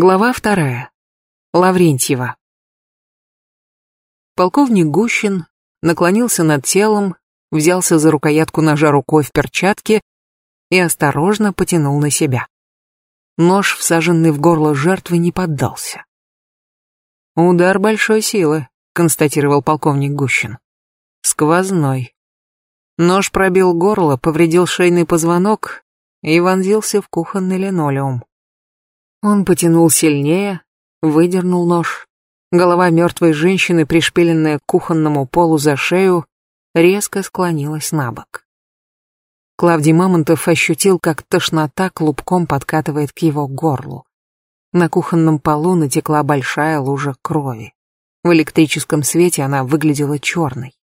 Глава вторая. Лаврентьева. Полковник Гущин наклонился над телом, взялся за рукоятку ножа рукой в перчатке и осторожно потянул на себя. Нож, всаженный в горло жертвы, не поддался. «Удар большой силы», — констатировал полковник Гущин. «Сквозной». Нож пробил горло, повредил шейный позвонок и вонзился в кухонный линолеум. Он потянул сильнее, выдернул нож. Голова мертвой женщины, пришпиленная к кухонному полу за шею, резко склонилась на бок. Клавдий Мамонтов ощутил, как тошнота клубком подкатывает к его горлу. На кухонном полу натекла большая лужа крови. В электрическом свете она выглядела черной.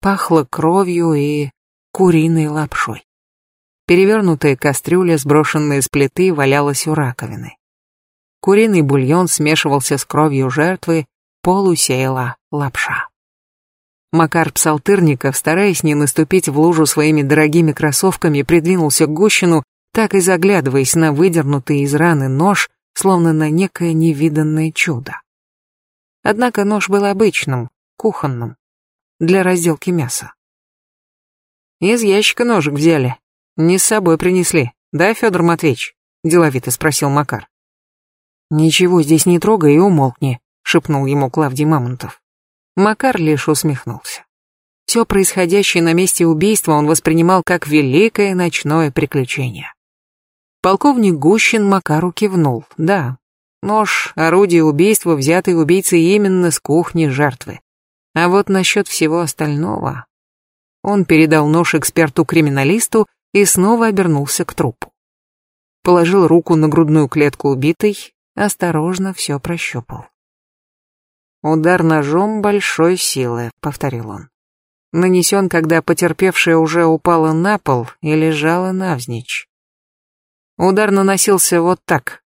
Пахло кровью и куриной лапшой. Перевернутая кастрюля, сброшенная с плиты, валялась у раковины. Куриный бульон смешивался с кровью жертвы, пол усеяла лапша. Макар Псалтырников, стараясь не наступить в лужу своими дорогими кроссовками, придвинулся к Гущину, так и заглядываясь на выдернутый из раны нож, словно на некое невиданное чудо. Однако нож был обычным, кухонным, для разделки мяса. «Из ящика ножик взяли», «Не с собой принесли, да, Федор Матвеевич?» – деловито спросил Макар. «Ничего здесь не трогай и умолкни», – шепнул ему Клавдий Мамонтов. Макар лишь усмехнулся. Все происходящее на месте убийства он воспринимал как великое ночное приключение. Полковник Гущин Макару кивнул. Да, нож, орудие убийства, взятый убийцей именно с кухни жертвы. А вот насчет всего остального... Он передал нож эксперту-криминалисту, и снова обернулся к трупу. Положил руку на грудную клетку убитой, осторожно все прощупал. «Удар ножом большой силы», — повторил он. «Нанесен, когда потерпевшая уже упала на пол и лежала навзничь. Удар наносился вот так».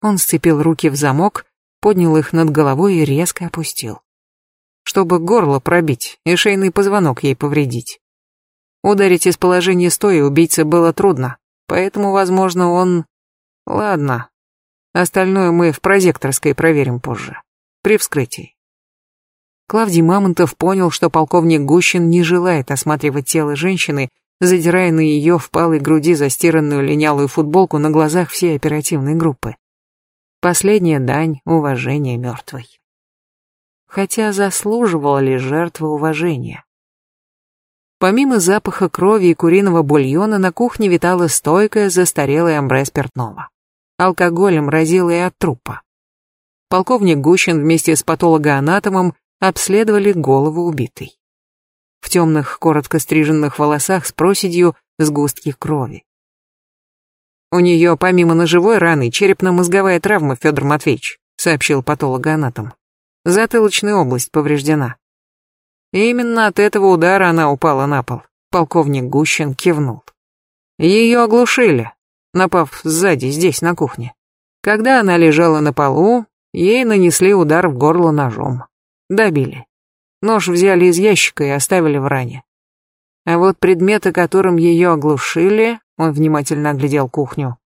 Он сцепил руки в замок, поднял их над головой и резко опустил. Чтобы горло пробить и шейный позвонок ей повредить. Ударить из положения стоя убийце было трудно, поэтому, возможно, он... Ладно, остальное мы в прозекторской проверим позже, при вскрытии. Клавдий Мамонтов понял, что полковник Гущин не желает осматривать тело женщины, задирая на ее впалой груди застиранную линялую футболку на глазах всей оперативной группы. Последняя дань уважения мертвой. Хотя заслуживала ли жертва уважения? Помимо запаха крови и куриного бульона на кухне витала стойкая застарелая амбре спиртного. Алкоголем разило и от трупа. Полковник Гущин вместе с патологоанатомом обследовали голову убитой. В темных, коротко стриженных волосах с проседью сгустки крови. «У нее, помимо ножевой раны, черепно-мозговая травма, Федор Матвеевич», сообщил патологоанатом. «Затылочная область повреждена. Именно от этого удара она упала на пол. Полковник Гущин кивнул. Ее оглушили, напав сзади, здесь, на кухне. Когда она лежала на полу, ей нанесли удар в горло ножом. Добили. Нож взяли из ящика и оставили в ране. А вот предметы, которым ее оглушили, он внимательно оглядел кухню,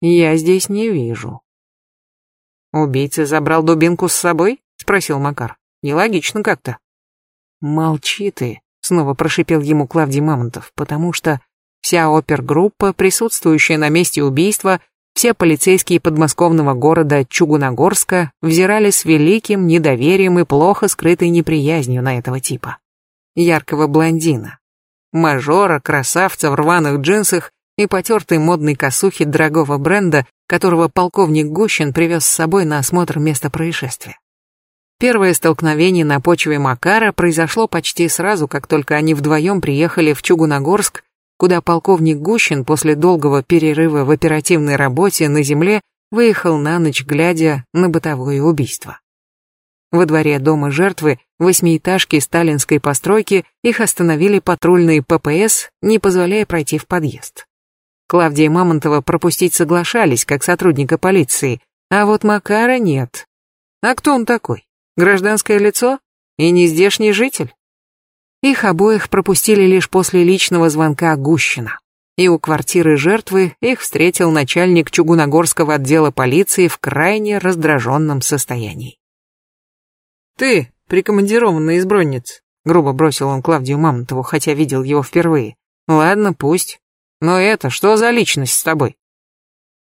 я здесь не вижу. «Убийца забрал дубинку с собой?» — спросил Макар. «Нелогично как-то». «Молчи ты», — снова прошипел ему Клавдий Мамонтов, потому что вся опергруппа, присутствующая на месте убийства, все полицейские подмосковного города Чугуногорска взирали с великим недоверием и плохо скрытой неприязнью на этого типа. Яркого блондина. Мажора, красавца в рваных джинсах и потертой модной косухе дорогого бренда, которого полковник Гущин привез с собой на осмотр места происшествия. Первое столкновение на почве Макара произошло почти сразу, как только они вдвоем приехали в Чугуногорск, куда полковник Гущин после долгого перерыва в оперативной работе на земле выехал на ночь, глядя на бытовое убийство. Во дворе дома жертвы, восьмиэтажки сталинской постройки, их остановили патрульные ППС, не позволяя пройти в подъезд. Клавдия Мамонтова пропустить соглашались, как сотрудника полиции, а вот Макара нет. А кто он такой? Гражданское лицо? И не здешний житель? Их обоих пропустили лишь после личного звонка Гущина. и у квартиры жертвы их встретил начальник Чугуногорского отдела полиции в крайне раздраженном состоянии. «Ты, прикомандированный из Бронниц», — грубо бросил он Клавдию Мамонтову, хотя видел его впервые. «Ладно, пусть. Но это, что за личность с тобой?»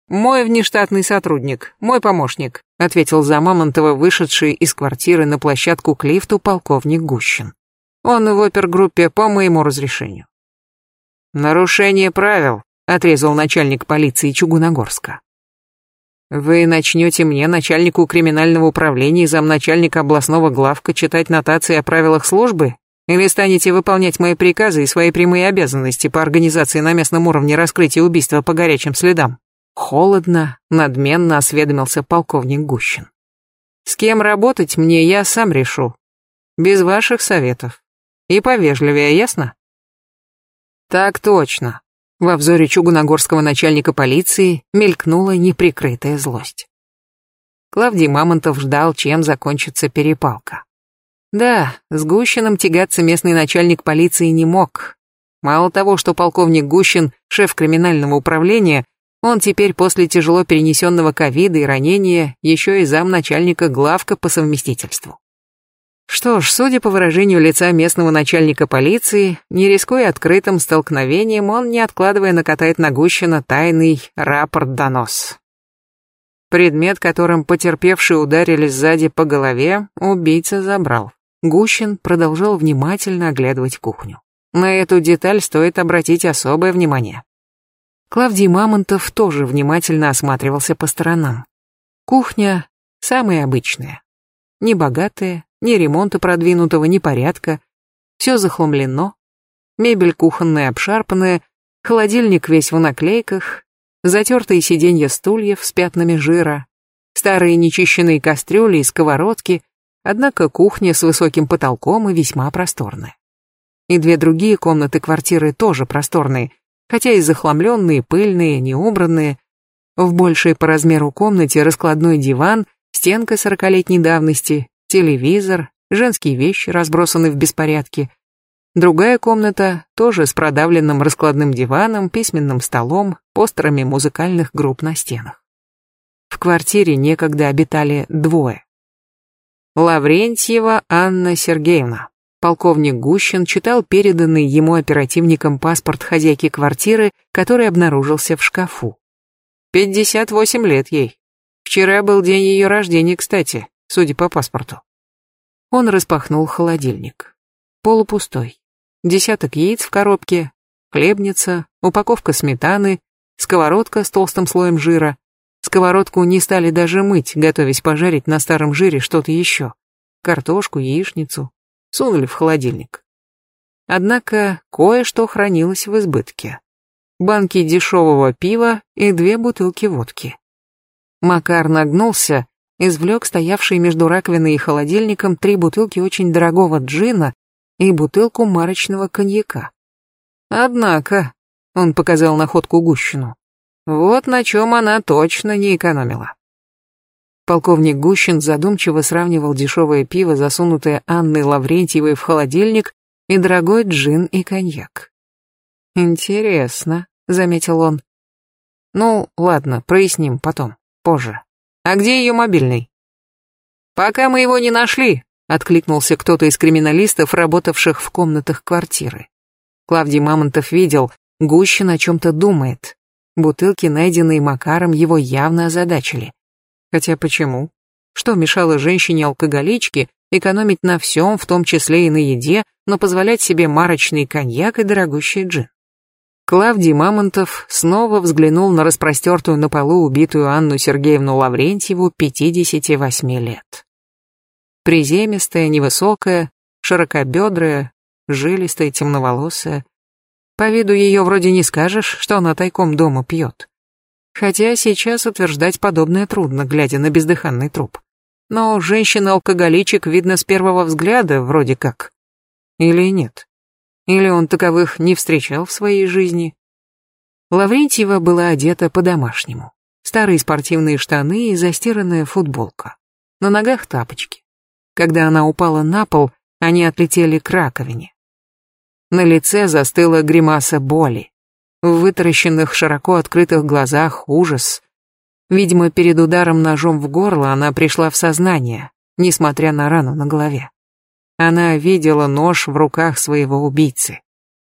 «Мой внештатный сотрудник, мой помощник», — ответил за Мамонтова вышедший из квартиры на площадку к лифту полковник Гущин. «Он в опергруппе по моему разрешению». «Нарушение правил», — отрезал начальник полиции Чугуногорска. «Вы начнете мне, начальнику криминального управления и замначальника областного главка, читать нотации о правилах службы? Или станете выполнять мои приказы и свои прямые обязанности по организации на местном уровне раскрытия убийства по горячим следам?» Холодно, надменно осведомился полковник Гущин. С кем работать мне я сам решу. Без ваших советов. И повежливее, ясно? Так точно. Во взоре чугуногорского начальника полиции мелькнула неприкрытая злость. Клавдий Мамонтов ждал, чем закончится перепалка. Да, с Гущиным тягаться местный начальник полиции не мог. Мало того, что полковник Гущин, шеф криминального управления, он теперь после тяжело перенесенного ковида и ранения еще и замначальника главка по совместительству. Что ж, судя по выражению лица местного начальника полиции, не рискуя открытым столкновением, он, не откладывая, накатает на Гущина тайный рапорт-донос. Предмет, которым потерпевшие ударили сзади по голове, убийца забрал. Гущин продолжал внимательно оглядывать кухню. На эту деталь стоит обратить особое внимание. Клавдий Мамонтов тоже внимательно осматривался по сторонам. Кухня самая обычная. Ни богатая, ни ремонта продвинутого, ни порядка. Все захламлено. Мебель кухонная обшарпанная, холодильник весь в наклейках, затертые сиденья стульев с пятнами жира, старые нечищенные кастрюли и сковородки, однако кухня с высоким потолком и весьма просторная. И две другие комнаты квартиры тоже просторные, хотя и захламленные, пыльные, неубранные. В большей по размеру комнате раскладной диван, стенка сорокалетней давности, телевизор, женские вещи разбросаны в беспорядке. Другая комната тоже с продавленным раскладным диваном, письменным столом, постерами музыкальных групп на стенах. В квартире некогда обитали двое. Лаврентьева Анна Сергеевна, Полковник Гущин читал переданный ему оперативником паспорт хозяйки квартиры, который обнаружился в шкафу. Пятьдесят восемь лет ей. Вчера был день ее рождения, кстати, судя по паспорту. Он распахнул холодильник. Полупустой. Десяток яиц в коробке, хлебница, упаковка сметаны, сковородка с толстым слоем жира. Сковородку не стали даже мыть, готовясь пожарить на старом жире что-то еще. Картошку, яичницу, сунули в холодильник. Однако кое-что хранилось в избытке. Банки дешевого пива и две бутылки водки. Макар нагнулся, извлек стоявшие между раковиной и холодильником три бутылки очень дорогого джина и бутылку марочного коньяка. Однако, он показал находку Гущину, вот на чем она точно не экономила. Полковник Гущин задумчиво сравнивал дешевое пиво, засунутое Анной Лаврентьевой в холодильник, и дорогой джин и коньяк. «Интересно», — заметил он. «Ну, ладно, проясним потом, позже. А где ее мобильный?» «Пока мы его не нашли», — откликнулся кто-то из криминалистов, работавших в комнатах квартиры. Клавдий Мамонтов видел, Гущин о чем-то думает. Бутылки, найденные Макаром, его явно озадачили. Хотя почему? Что мешало женщине-алкоголичке экономить на всем, в том числе и на еде, но позволять себе марочный коньяк и дорогущий джин? Клавдий Мамонтов снова взглянул на распростертую на полу убитую Анну Сергеевну Лаврентьеву 58 лет. Приземистая, невысокая, широкобедрая, жилистая, темноволосая. По виду ее вроде не скажешь, что она тайком дома пьет. Хотя сейчас утверждать подобное трудно, глядя на бездыханный труп. Но женщина-алкоголичек видно с первого взгляда, вроде как. Или нет? Или он таковых не встречал в своей жизни? Лаврентьева была одета по-домашнему. Старые спортивные штаны и застиранная футболка. На ногах тапочки. Когда она упала на пол, они отлетели к раковине. На лице застыла гримаса боли. В вытаращенных, широко открытых глазах ужас. Видимо, перед ударом ножом в горло она пришла в сознание, несмотря на рану на голове. Она видела нож в руках своего убийцы.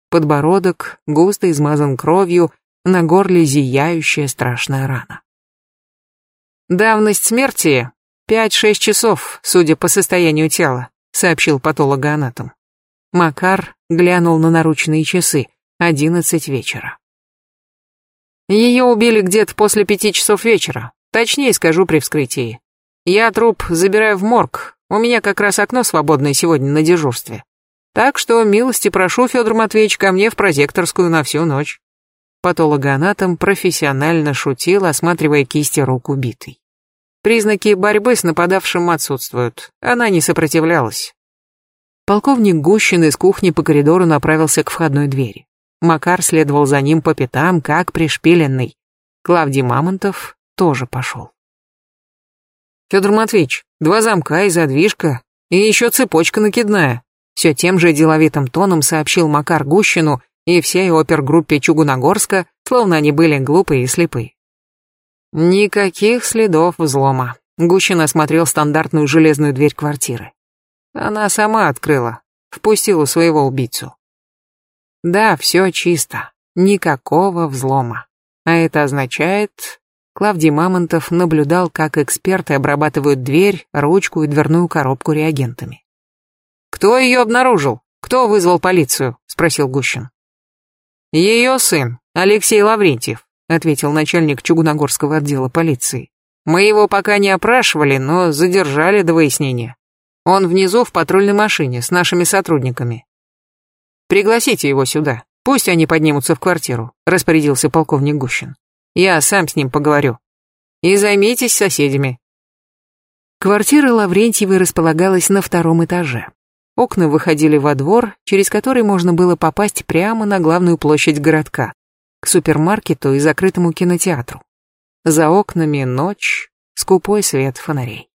Подбородок густо измазан кровью, на горле зияющая страшная рана. «Давность смерти — пять-шесть часов, судя по состоянию тела», — сообщил патологоанатом. Макар глянул на наручные часы. Одиннадцать вечера. Ее убили где-то после пяти часов вечера. Точнее скажу при вскрытии. Я труп забираю в морг. У меня как раз окно свободное сегодня на дежурстве. Так что милости прошу, Федор Матвеевич, ко мне в прозекторскую на всю ночь. Патологоанатом профессионально шутил, осматривая кисти рук убитой. Признаки борьбы с нападавшим отсутствуют. Она не сопротивлялась. Полковник Гущин из кухни по коридору направился к входной двери. Макар следовал за ним по пятам, как пришпиленный. Клавдий Мамонтов тоже пошел. Федор Матвеевич, два замка и задвижка, и еще цепочка накидная. Все тем же деловитым тоном сообщил Макар Гущину и всей опергруппе Чугуногорска, словно они были глупые и слепые. Никаких следов взлома. Гущин осмотрел стандартную железную дверь квартиры. Она сама открыла, впустила своего убийцу. Да, все чисто, никакого взлома. А это означает... Клавдий Мамонтов наблюдал, как эксперты обрабатывают дверь, ручку и дверную коробку реагентами. «Кто ее обнаружил? Кто вызвал полицию?» — спросил Гущин. «Ее сын, Алексей Лаврентьев», — ответил начальник Чугуногорского отдела полиции. «Мы его пока не опрашивали, но задержали до выяснения. Он внизу в патрульной машине с нашими сотрудниками. Пригласите его сюда, пусть они поднимутся в квартиру», — распорядился полковник Гущин. «Я сам с ним поговорю. И займитесь соседями». Квартира Лаврентьевой располагалась на втором этаже. Окна выходили во двор, через который можно было попасть прямо на главную площадь городка, к супермаркету и закрытому кинотеатру. За окнами ночь, скупой свет фонарей.